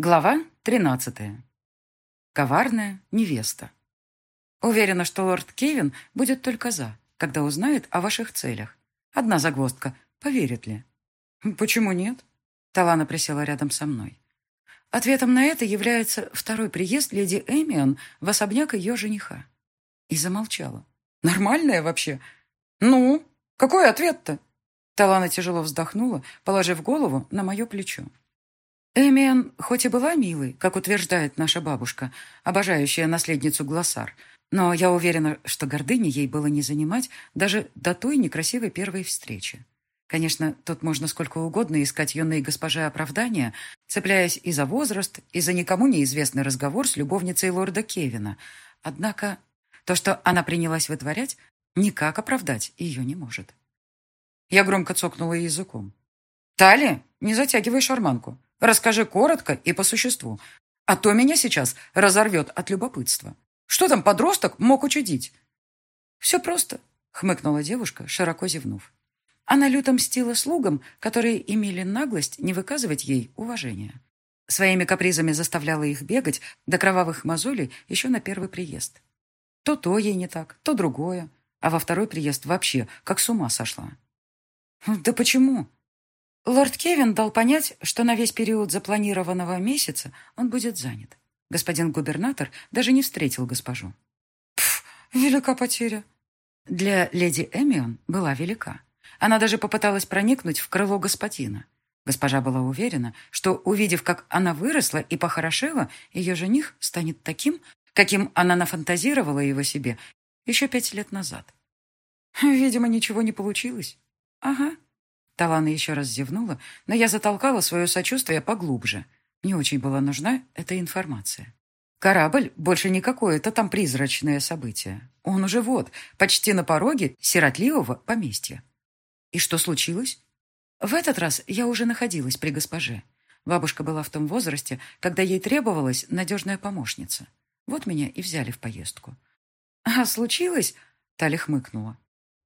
Глава 13. Коварная невеста. Уверена, что лорд Кевин будет только за, когда узнает о ваших целях. Одна загвоздка. Поверит ли? Почему нет? Талана присела рядом со мной. Ответом на это является второй приезд леди Эмион в особняк ее жениха. И замолчала. Нормальная вообще? Ну, какой ответ-то? Талана тяжело вздохнула, положив голову на мое плечо. Эмиан хоть и была милой, как утверждает наша бабушка, обожающая наследницу Глоссар, но я уверена, что гордыни ей было не занимать даже до той некрасивой первой встречи. Конечно, тут можно сколько угодно искать юной госпоже оправдания, цепляясь и за возраст, и за никому неизвестный разговор с любовницей лорда Кевина. Однако то, что она принялась вытворять, никак оправдать ее не может. Я громко цокнула языком. «Тали, не затягивай шарманку. Расскажи коротко и по существу. А то меня сейчас разорвет от любопытства. Что там подросток мог учудить?» «Все просто», — хмыкнула девушка, широко зевнув. Она люто мстила слугам, которые имели наглость не выказывать ей уважения. Своими капризами заставляла их бегать до кровавых мозолей еще на первый приезд. То то ей не так, то другое, а во второй приезд вообще как с ума сошла. «Да почему?» Лорд Кевин дал понять, что на весь период запланированного месяца он будет занят. Господин губернатор даже не встретил госпожу. Пф, велика потеря. Для леди Эмион была велика. Она даже попыталась проникнуть в крыло господина. Госпожа была уверена, что, увидев, как она выросла и похорошела, ее жених станет таким, каким она нафантазировала его себе еще пять лет назад. Видимо, ничего не получилось. Ага. Талана еще раз зевнула, но я затолкала свое сочувствие поглубже. Мне очень была нужна эта информация. Корабль больше не какое-то там призрачное событие. Он уже вот, почти на пороге сиротливого поместья. И что случилось? В этот раз я уже находилась при госпоже. Бабушка была в том возрасте, когда ей требовалась надежная помощница. Вот меня и взяли в поездку. А случилось? Тали хмыкнула.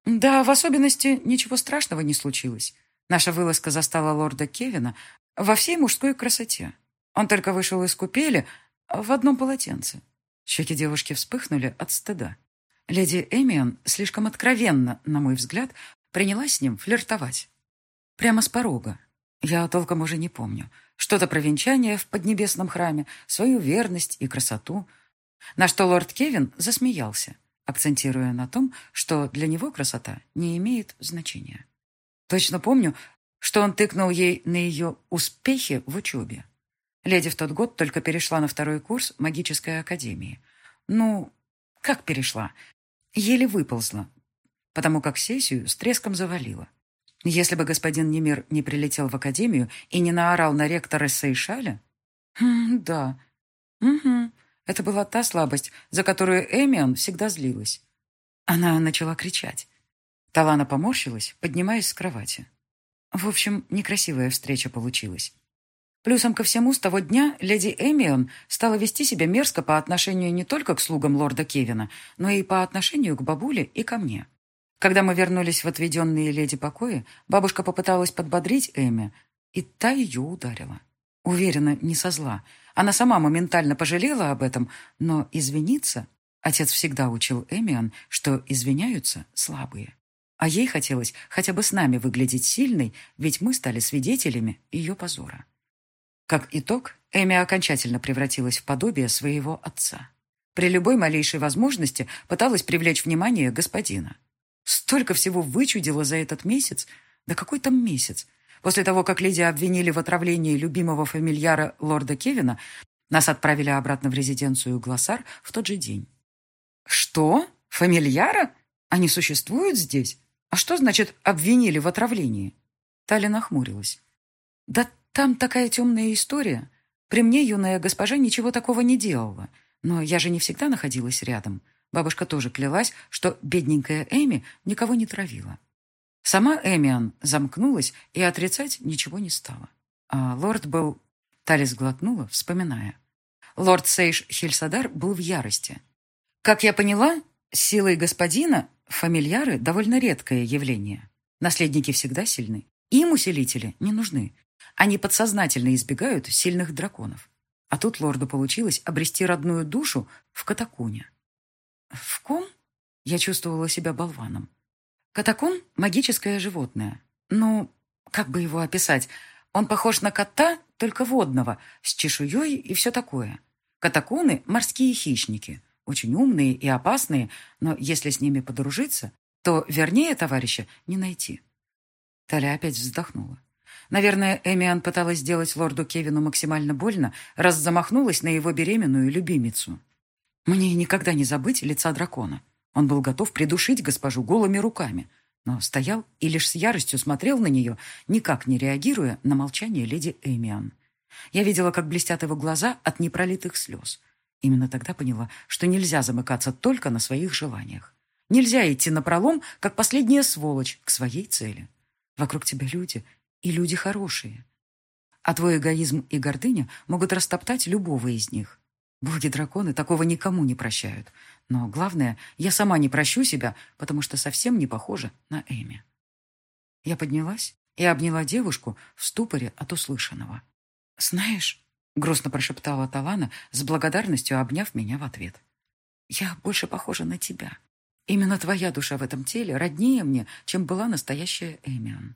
Да, в особенности ничего страшного не случилось. Наша вылазка застала лорда Кевина во всей мужской красоте. Он только вышел из купели в одном полотенце. Щеки девушки вспыхнули от стыда. Леди Эмион слишком откровенно, на мой взгляд, принялась с ним флиртовать. Прямо с порога. Я толком уже не помню. Что-то про венчание в поднебесном храме, свою верность и красоту. На что лорд Кевин засмеялся, акцентируя на том, что для него красота не имеет значения. Точно помню, что он тыкнул ей на ее успехи в учебе. Леди в тот год только перешла на второй курс магической академии. Ну, как перешла? Еле выползла, потому как сессию с треском завалила. Если бы господин Немир не прилетел в академию и не наорал на ректора Сейшаля... Хм, да. Угу. Это была та слабость, за которую Эмион всегда злилась. Она начала кричать. Талана поморщилась, поднимаясь с кровати. В общем, некрасивая встреча получилась. Плюсом ко всему, с того дня леди Эмион стала вести себя мерзко по отношению не только к слугам лорда Кевина, но и по отношению к бабуле и ко мне. Когда мы вернулись в отведенные леди покои, бабушка попыталась подбодрить Эми, и та ее ударила. Уверена, не со зла. Она сама моментально пожалела об этом, но извиниться... Отец всегда учил Эмион, что извиняются слабые. А ей хотелось хотя бы с нами выглядеть сильной, ведь мы стали свидетелями ее позора. Как итог, Эми окончательно превратилась в подобие своего отца. При любой малейшей возможности пыталась привлечь внимание господина. Столько всего вычудила за этот месяц. Да какой там месяц? После того, как леди обвинили в отравлении любимого фамильяра лорда Кевина, нас отправили обратно в резиденцию Глоссар в тот же день. «Что? Фамильяра? Они существуют здесь?» «А что значит обвинили в отравлении?» Таля нахмурилась. «Да там такая темная история. При мне юная госпожа ничего такого не делала. Но я же не всегда находилась рядом. Бабушка тоже клялась, что бедненькая Эми никого не травила. Сама Эмиан замкнулась и отрицать ничего не стала. А лорд был... Таля сглотнула, вспоминая. Лорд Сейш Хельсадар был в ярости. Как я поняла, силой господина Фамильяры – довольно редкое явление. Наследники всегда сильны. Им усилители не нужны. Они подсознательно избегают сильных драконов. А тут лорду получилось обрести родную душу в Катакуне. В ком? Я чувствовала себя болваном. Катакун — магическое животное. Ну, как бы его описать? Он похож на кота, только водного, с чешуей и все такое. Катакуны — морские хищники, очень умные и опасные, но если с ними подружиться, то вернее товарища не найти. Таля опять вздохнула. Наверное, Эмиан пыталась сделать лорду Кевину максимально больно, раз замахнулась на его беременную любимицу. Мне никогда не забыть лица дракона. Он был готов придушить госпожу голыми руками, но стоял и лишь с яростью смотрел на нее, никак не реагируя на молчание леди Эмиан. Я видела, как блестят его глаза от непролитых слез. Именно тогда поняла, что нельзя замыкаться только на своих желаниях. Нельзя идти на пролом, как последняя сволочь, к своей цели. Вокруг тебя люди, и люди хорошие. А твой эгоизм и гордыня могут растоптать любого из них. Боги-драконы такого никому не прощают. Но главное, я сама не прощу себя, потому что совсем не похожа на Эми. Я поднялась и обняла девушку в ступоре от услышанного. «Знаешь», — грустно прошептала Талана, с благодарностью обняв меня в ответ, «я больше похожа на тебя. Именно твоя душа в этом теле роднее мне, чем была настоящая Эмиан».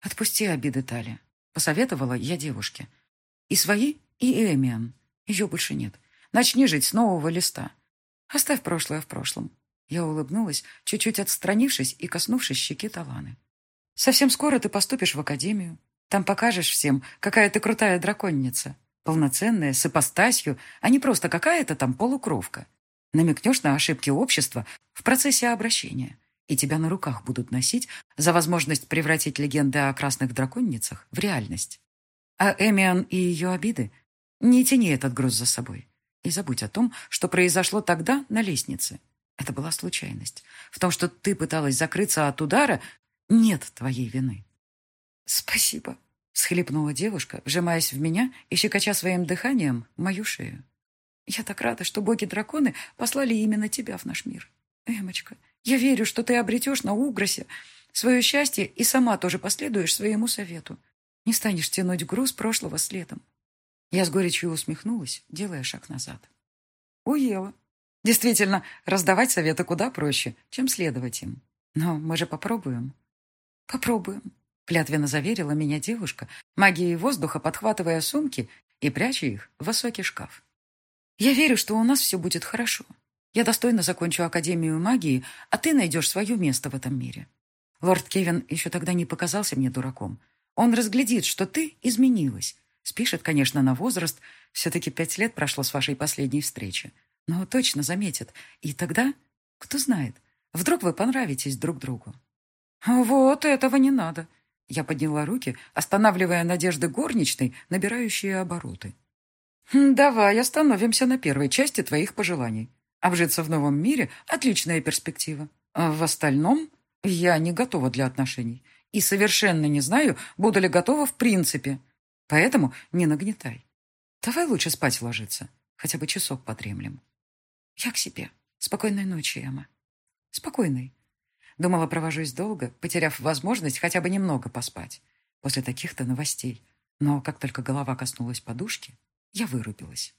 «Отпусти обиды, Тали», — посоветовала я девушке. «И свои, и Эмиан. Ее больше нет. Начни жить с нового листа. Оставь прошлое в прошлом». Я улыбнулась, чуть-чуть отстранившись и коснувшись щеки Таланы. «Совсем скоро ты поступишь в академию. Там покажешь всем, какая ты крутая драконница. Полноценная, с ипостасью, а не просто какая-то там полукровка. Намекнешь на ошибки общества в процессе обращения, и тебя на руках будут носить за возможность превратить легенды о красных драконницах в реальность. А Эмиан и ее обиды не тяни этот груз за собой. И забудь о том, что произошло тогда на лестнице. Это была случайность. В том, что ты пыталась закрыться от удара, нет твоей вины. «Спасибо», — схлипнула девушка, вжимаясь в меня и щекоча своим дыханием мою шею. «Я так рада, что боги-драконы послали именно тебя в наш мир. Эмочка, я верю, что ты обретешь на Угросе свое счастье и сама тоже последуешь своему совету. Не станешь тянуть груз прошлого следом. Я с горечью усмехнулась, делая шаг назад. Уела. Действительно, раздавать советы куда проще, чем следовать им. Но мы же попробуем. Попробуем, клятвенно заверила меня девушка, магией воздуха подхватывая сумки и пряча их в высокий шкаф. Я верю, что у нас все будет хорошо. Я достойно закончу Академию магии, а ты найдешь свое место в этом мире. Лорд Кевин еще тогда не показался мне дураком. Он разглядит, что ты изменилась, Спишет, конечно, на возраст. Все-таки пять лет прошло с вашей последней встречи. Но точно заметит. И тогда, кто знает, вдруг вы понравитесь друг другу. Вот этого не надо. Я подняла руки, останавливая надежды горничной, набирающие обороты. «Хм, «Давай остановимся на первой части твоих пожеланий. Обжиться в новом мире – отличная перспектива. А в остальном я не готова для отношений. И совершенно не знаю, буду ли готова в принципе. Поэтому не нагнетай. Давай лучше спать ложиться. Хотя бы часок подремлем. Я к себе. Спокойной ночи, Эмма. Спокойной. Думала, провожусь долго, потеряв возможность хотя бы немного поспать. После таких-то новостей. Но как только голова коснулась подушки, я вырубилась.